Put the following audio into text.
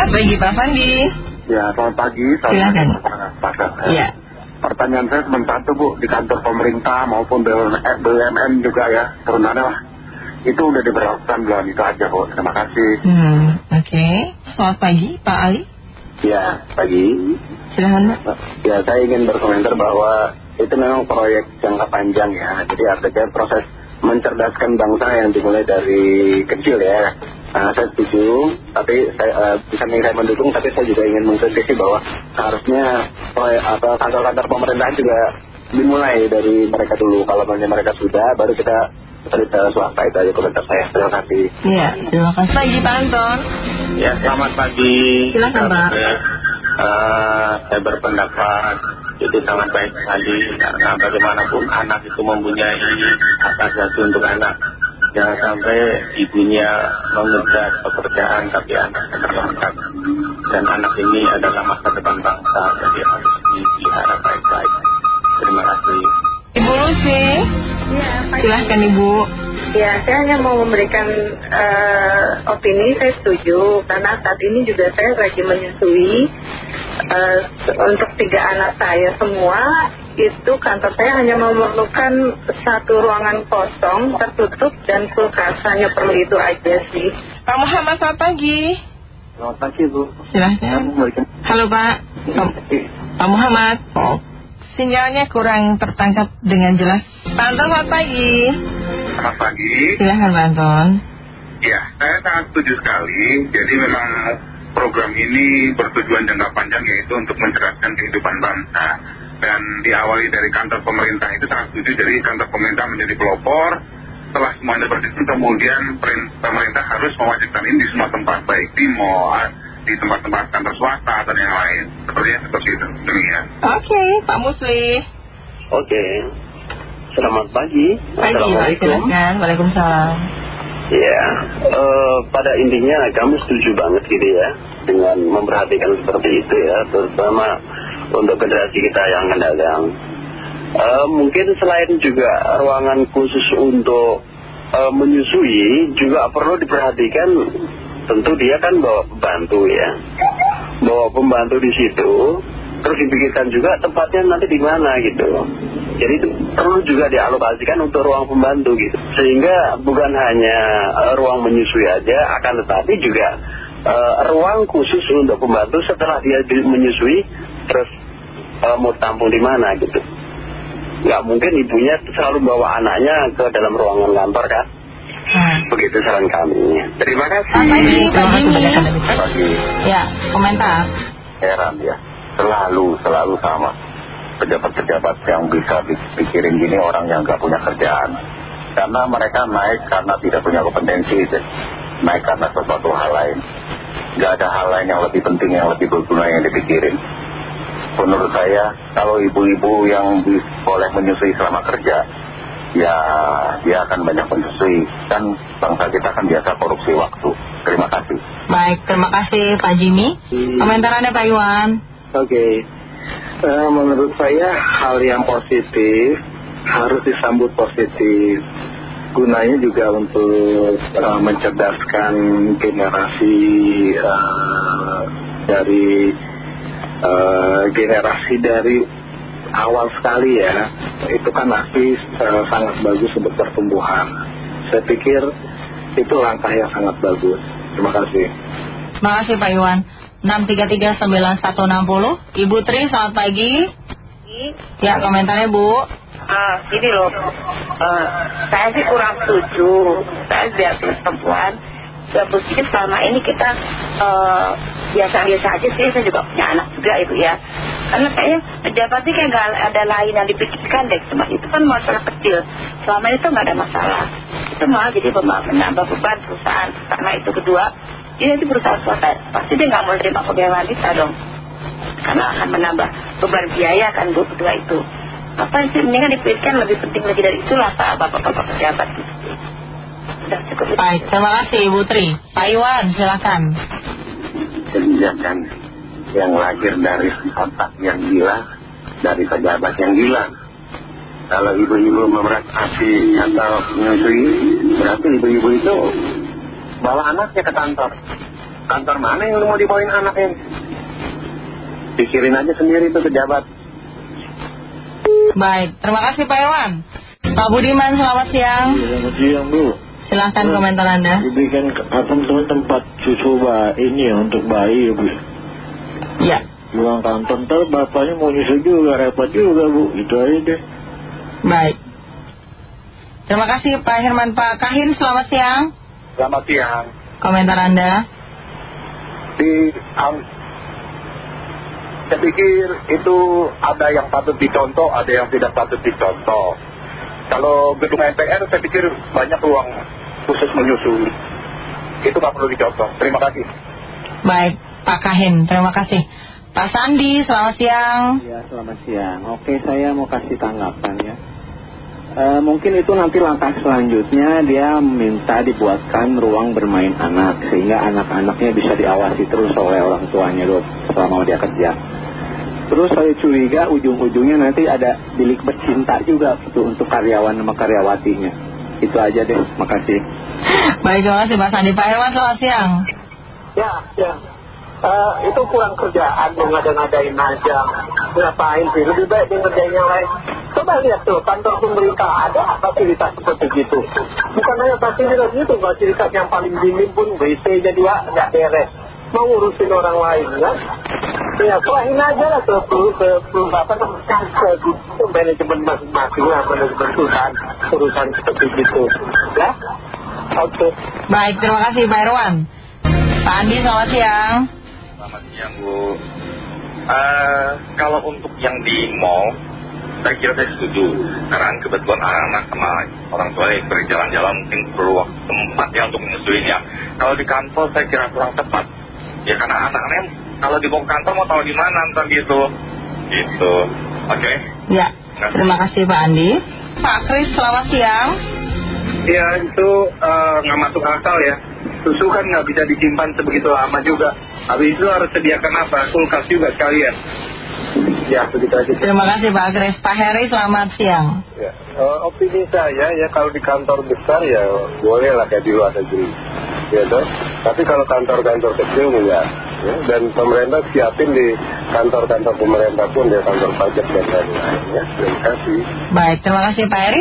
Selamat pagi Pak Fandi. Ya, selamat pagi. Silakan. Pasar. Iya. Pertanyaan saya cuma satu Bu, di kantor pemerintah maupun BUMN, BUMN juga ya, turunannya lah. Itu udah diberlakukan belum? Itu aja Bu, terima kasih. Hmm, oke. Selamat pagi Pak Ali. Ya, pagi. Silahkan Pak. Ya, saya ingin berkomentar bahwa itu memang proyek jangka panjang ya. Jadi artinya proses mencerdaskan bangsa yang dimulai dari kecil ya. Nah, saya setuju, tapi saya, uh, bisa saya mendukung, tapi saya juga ingin mengkritisi bahwa seharusnya atau kantor-kantor pemerintahan juga dimulai dari mereka dulu. Kalau mereka sudah, baru kita cerita swasta itu aja komentar saya. Terima kasih. Iya, terima kasih. Pagi Pak Anton. Ya, selamat pagi. Silakan Pak. Uh, saya berpendapat itu sangat baik sekali karena bagaimanapun anak itu mempunyai hak asasi untuk anak. Jangan sampai ibunya mengejar pekerjaan tapi anaknya terlambat. Dan anak ini adalah masa depan bangsa, jadi harus dipelihara baik-baik. Terima kasih. Ibu Lucy. Ya, Silahkan Ibu. Ya, saya hanya mau memberikan uh, opini, saya setuju. Karena saat ini juga saya lagi menyusui uh, untuk tiga anak saya semua. Itu kantor saya hanya memerlukan satu ruangan kosong, tertutup, dan kulkas. Hanya perlu itu aja sih. Pak Muhammad, selamat pagi. Selamat pagi Bu. Silahkan. Halo Pak. Pak Muhammad. Oh, sinyalnya kurang tertangkap dengan jelas. Pak Anton, selamat pagi. Selamat pagi. Silahkan Pak Anton. Ya, saya sangat setuju sekali. Jadi memang program ini bertujuan jangka panjang yaitu untuk mencerdaskan kehidupan bangsa. Dan diawali dari kantor pemerintah itu sangat setuju. Jadi kantor pemerintah menjadi pelopor. Setelah semuanya berjalan, kemudian pemerintah harus mewajibkan ini di semua tempat. Baik di mall, di tempat-tempat kantor swasta atau yang lain. Sepertinya seperti itu. Demikian. Oke, Pak Musli. Oke. Selamat pagi. Pagi Assalamualaikum. Waalaikumsalam. Ya, eh, pada intinya kami setuju banget gitu ya dengan memperhatikan seperti itu ya, terutama untuk generasi kita yang akan datang. Eh, mungkin selain juga ruangan khusus untuk eh, menyusui juga perlu diperhatikan, tentu dia kan bawa pembantu ya, bawa pembantu di situ, terus dipikirkan juga tempatnya nanti di mana gitu. Jadi itu perlu juga dialokasikan untuk ruang pembantu gitu. Sehingga bukan hanya eh, ruang menyusui aja, akan tetapi juga eh, ruang khusus untuk pembantu setelah dia di- menyusui, terus eh, mau tampung di mana gitu. Nggak mungkin ibunya selalu bawa anaknya ke dalam ruangan kantor kan. Hmm. Begitu saran kami. Terima kasih. Selamat pagi, Pak Terima kasih Jimmy. banyak Anda bisa. Pagi. Ya, komentar. heran ya selalu selalu sama pejabat-pejabat yang bisa pikirin gini orang yang nggak punya kerjaan. Karena mereka naik karena tidak punya kompetensi itu naik karena sesuatu hal lain. Nggak ada hal lain yang lebih penting yang lebih berguna yang dipikirin. Menurut saya kalau ibu-ibu yang boleh menyusui selama kerja ya dia akan banyak menyusui. Kan bangsa kita kan biasa korupsi waktu. Terima kasih. Baik, terima kasih Pak Jimmy. Komentar Anda Pak Iwan. Oke, Eh, menurut saya hal yang positif harus disambut positif. Gunanya juga untuk eh, mencerdaskan generasi eh, dari generasi dari awal sekali ya. Itu kan pasti eh, sangat bagus untuk pertumbuhan. Saya pikir itu langkah yang sangat bagus. Terima kasih. Terima kasih Pak Iwan. 6339160. Ibu Tri, selamat pagi. Ya, komentarnya Bu. Ah, gini loh, eh, saya sih kurang setuju. Saya biar perempuan, ya positif selama ini kita eh, biasa-biasa aja sih. Saya juga punya anak juga ibu ya. Karena kayaknya pejabat sih kayak nggak ada lain yang dipikirkan deh. Cuma itu kan masalah kecil. Selama itu nggak ada masalah. Itu malah jadi menambah beban perusahaan. Karena itu kedua, dia nanti perusahaan swasta pasti dia nggak mau terima pegawai wanita dong. Karena akan menambah beban biaya kan bu kedua itu. Apa sih mendingan dipikirkan lebih penting lagi dari itulah pak bapak-bapak pejabat gitu. Udah cukup itu. Baik, terima kasih Ibu Tri. Pak Iwan, silakan. kebijakan yang lahir dari otak yang gila dari pejabat yang gila kalau ibu-ibu memeras asi atau menyusui berarti ibu-ibu itu bawa anaknya ke kantor kantor mana yang lu mau dibawain anaknya? Pikirin aja sendiri tuh pejabat. Baik, terima kasih Pak Irwan. Pak Budiman, selamat siang. Selamat siang Bu. Silahkan komentar Anda. Diberikan apa tuh tempat susu ini ya untuk bayi ya Bu. Ya, Pulang kantor ntar bapaknya mau nyusu juga repot juga Bu. Itu aja deh. baik. Terima kasih Pak Herman. Pak Kahin, selamat siang. Selamat siang. Komentar Anda. Di, am- saya pikir itu ada yang patut dicontoh, ada yang tidak patut dicontoh. Kalau gedung MPR saya pikir banyak ruang khusus menyusui. Itu nggak perlu dicontoh. Terima kasih. Baik, Pak Kahin, terima kasih. Pak Sandi, selamat siang. Ya, selamat siang. Oke, saya mau kasih tanggapan ya. Eh, mungkin itu nanti langkah selanjutnya dia minta dibuatkan ruang bermain anak sehingga anak-anaknya bisa diawasi terus oleh orang tuanya dok selama dia kerja. Terus saya curiga ujung-ujungnya nanti ada bilik bercinta juga gitu untuk karyawan sama karyawatinya. Itu aja deh, makasih. Baik, terima kasih Pak Sandi. Pak Herman, selamat siang. Ya, ya. Eh, itu kurang kerjaan mau ngada-ngadain aja. Ngapain sih? Lebih baik dia ngerjain yang lain. Coba lihat tuh, kantor pemerintah ada fasilitas seperti gitu. Bukan hanya fasilitas itu, fasilitas yang paling minim pun WC jadi ya nggak beres. Mau ngurusin orang lain kan? Ya, selain aja lah ke, ke, apa ke, ke manajemen masing-masing lah, manajemen perusahaan, urusan seperti gitu. Ya, oke. Baik, terima kasih Pak Irwan. Pak Andi, selamat siang. Selamat siang Bu. Eh, kalau untuk yang di mall, saya kira saya setuju. Karena kebetulan anak-anak sama orang tua yang berjalan-jalan mungkin perlu waktu tempat ya untuk menyusuinya. Kalau di kantor saya kira kurang tepat. Ya karena anak-anaknya kalau dibawa ke kantor mau tahu di mana ntar gitu. Gitu. Oke. Ya, terima kasih Pak Andi. Pak Kris, selamat siang. Ya itu eh, nggak masuk akal ya. Susu kan nggak bisa disimpan sebegitu lama juga. Habis itu harus sediakan apa? Kulkas juga sekalian. Ya begitu aja. Terima kasih Pak Kris. Pak Heri, selamat siang. Ya, eh, opini saya ya kalau di kantor besar ya boleh lah kayak di luar negeri. Ya toh. Tapi kalau kantor-kantor kecil enggak. Ya, dan pemerintah siapin di kantor-kantor pemerintah pun di kantor pajak dan lain-lain. Ya, terima kasih. Baik, terima kasih Pak Heri.